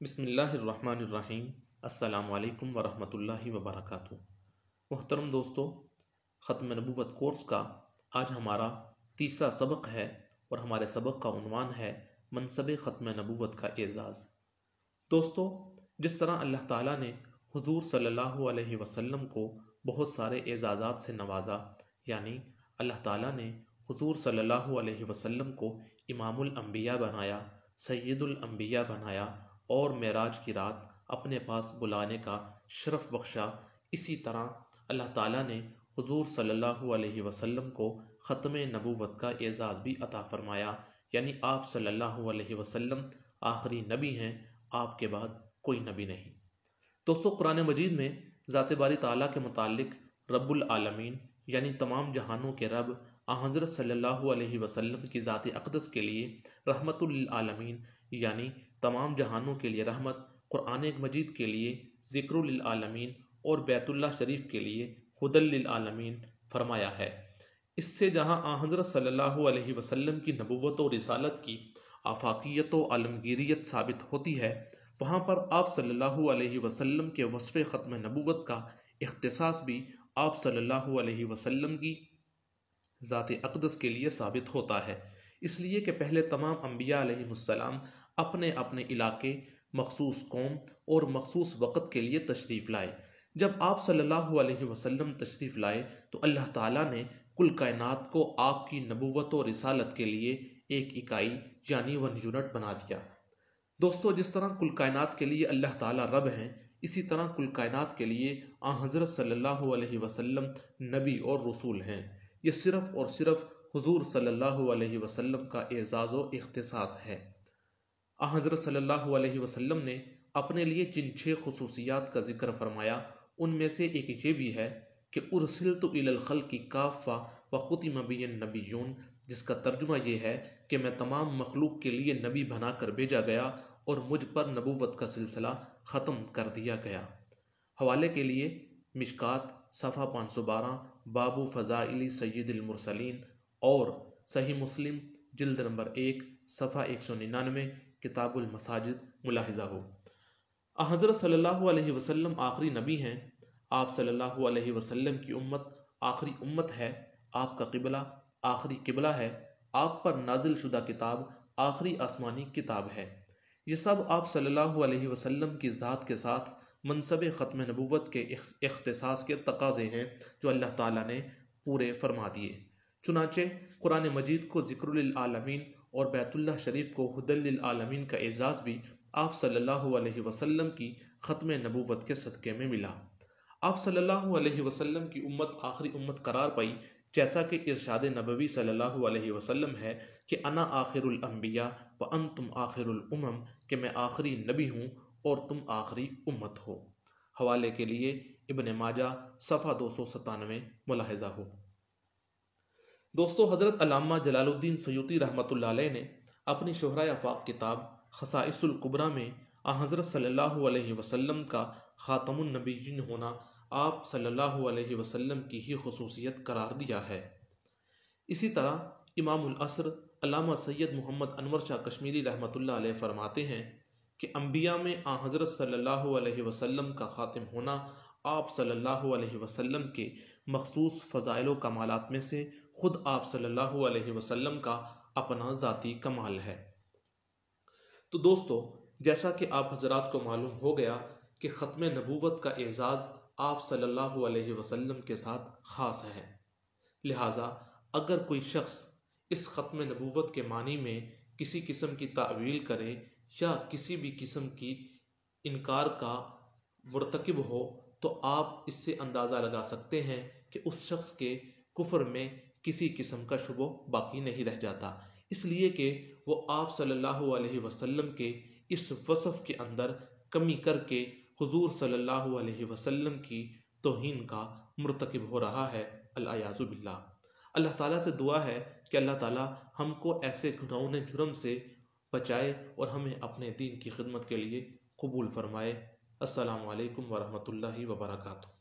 بسم اللہ الرحمن الرحیم۔ السلام علیکم ورحمۃ اللہ وبرکاتہ۔ محترم دوستو، ختم نبوت کورس کا آج ہمارا تیسرا سبق ہے اور ہمارے سبق کا عنوان ہے منصب ختم نبوت کا اعزاز۔ دوستو، جس طرح اللہ تعالیٰ نے حضور صلی اللہ علیہ وسلم کو بہت سارے اعزازات سے نوازا یعنی اللہ تعالیٰ نے حضور صلی اللہ علیہ وسلم کو امام الانبیاء بنایا، سید الانبیاء بنایا اور معراج کی رات اپنے پاس بلانے کا شرف بخشا۔ اسی طرح اللہ تعالیٰ نے حضور صلی اللہ علیہ وسلم کو ختم نبوت کا اعزاز بھی عطا فرمایا۔ یعنی آپ صلی اللہ علیہ وسلم آخری نبی ہیں، آپ کے بعد کوئی نبی نہیں۔ دوستو، قرآن مجید میں ذات باری تعالیٰ کے متعلق رب العالمین یعنی تمام جہانوں کے رب حضرت صلی اللہ علیہ وسلم کی ذات اقدس کے لیے رحمت للعالمین یعنی تمام جہانوں کے لیے رحمت، قرآن مجید کے لیے ذکر للعالمین اور بیت اللہ شریف کے لیے حدل للعالمین فرمایا ہے۔ اس سے جہاں آ حضرت صلی اللہ علیہ وسلم کی نبوت و رسالت کی آفاقیت و عالمگیریت ثابت ہوتی ہے، وہاں پر آپ صلی اللہ علیہ وسلم کے وصف ختم نبوت کا اختصاص بھی آپ صلی اللہ علیہ وسلم کی ذات اقدس کے لیے ثابت ہوتا ہے۔ اس لیے کہ پہلے تمام انبیاء علیہ السلام اپنے اپنے علاقے، مخصوص قوم اور مخصوص وقت کے لیے تشریف لائے۔ جب آپ صلی اللہ علیہ وسلم تشریف لائے تو اللہ تعالیٰ نے کل کائنات کو آپ کی نبوت و رسالت کے لیے ایک اکائی یعنی ون یونٹ بنا دیا۔ دوستو، جس طرح کل کائنات کے لیے اللہ تعالیٰ رب ہیں، اسی طرح کل کائنات کے لیے آ حضرت صلی اللہ علیہ وسلم نبی اور رسول ہیں۔ یہ صرف اور صرف حضور صلی اللہ علیہ وسلم کا اعزاز و اختصاص ہے۔ حضرت صلی اللہ علیہ وسلم نے اپنے لیے جن چھ خصوصیات کا ذکر فرمایا، ان میں سے ایک یہ بھی ہے کہ ارسلت الى الخلق کافہ و ختم بی النبیون، جس کا ترجمہ یہ ہے کہ میں تمام مخلوق کے لیے نبی بنا کر بھیجا گیا اور مجھ پر نبوت کا سلسلہ ختم کر دیا گیا۔ حوالے کے لیے، مشکات صفحہ پانچ سو بارہ، بابو فضائلی سید المرسلین اور صحیح مسلم، جلد نمبر ایک، صفحہ ایک سو ننانوے کتاب المساجد ملاحظہ ہو۔ حضرت صلی اللہ علیہ وسلم آخری نبی ہیں۔ آپ صلی اللہ علیہ وسلم کی امت آخری امت ہے۔ آپ کا قبلہ آخری قبلہ ہے۔ آپ پر نازل شدہ کتاب آخری آسمانی کتاب ہے۔ یہ سب آپ صلی اللہ علیہ وسلم کی ذات کے ساتھ منصب ختم نبوت کے اختصاص کے تقاضے ہیں جو اللہ تعالیٰ نے پورے فرما دیے۔ چنانچہ قرآن مجید کو ذکر للعالمین اور بیت اللہ شریف کو حدل للعالمین کا اعزاز بھی آپ صلی اللہ علیہ وسلم کی ختم نبوت کے صدقے میں ملا۔ آپ صلی اللہ علیہ وسلم کی امت آخری امت قرار پائی، جیسا کہ ارشاد نبوی صلی اللہ علیہ وسلم ہے کہ انا آخر الانبیاء و انتم آخر الامم، کہ میں آخری نبی ہوں اور تم آخری امت ہو۔ حوالے کے لیے ابن ماجہ صفحہ دو سو ستانوے ملاحظہ ہو۔ دوستو، حضرت علامہ جلال الدین سیوتی رحمۃ اللہ علیہ نے اپنی شہرہ افاق کتاب خصائص القبرہ میں آ حضرت صلی اللہ علیہ وسلم کا خاتم النبیین ہونا آپ صلی اللہ علیہ وسلم کی ہی خصوصیت قرار دیا ہے۔ اسی طرح امام العصر علامہ سید محمد انور شاہ کشمیری رحمۃ اللہ علیہ فرماتے ہیں کہ انبیاء میں آ حضرت صلی اللہ علیہ وسلم کا خاتم ہونا آپ صلی اللہ علیہ وسلم کے مخصوص فضائل و کمالات میں سے خود آپ صلی اللہ علیہ وسلم کا اپنا ذاتی کمال ہے۔ تو دوستو، جیسا کہ آپ حضرات کو معلوم ہو گیا کہ ختم نبوت کا اعزاز آپ صلی اللہ علیہ وسلم کے ساتھ خاص ہے۔ لہٰذا، اگر کوئی شخص اس ختم نبوت کے معنی میں کسی قسم کی تعویل کرے یا کسی بھی قسم کی انکار کا مرتکب ہو، تو آپ اس سے اندازہ لگا سکتے ہیں کہ اس شخص کے کفر میں کسی قسم کا شبہ باقی نہیں رہ جاتا۔ اس لیے کہ وہ آپ صلی اللہ علیہ وسلم کے اس وصف کے اندر کمی کر کے حضور صلی اللہ علیہ وسلم کی توہین کا مرتکب ہو رہا ہے۔ اللہ باللہ۔ اللہ تعالیٰ سے دعا ہے کہ اللہ تعالیٰ ہم کو ایسے گناہوں جرم سے بچائے اور ہمیں اپنے دین کی خدمت کے لیے قبول فرمائے۔ السلام علیکم ورحمۃ اللہ وبرکاتہ۔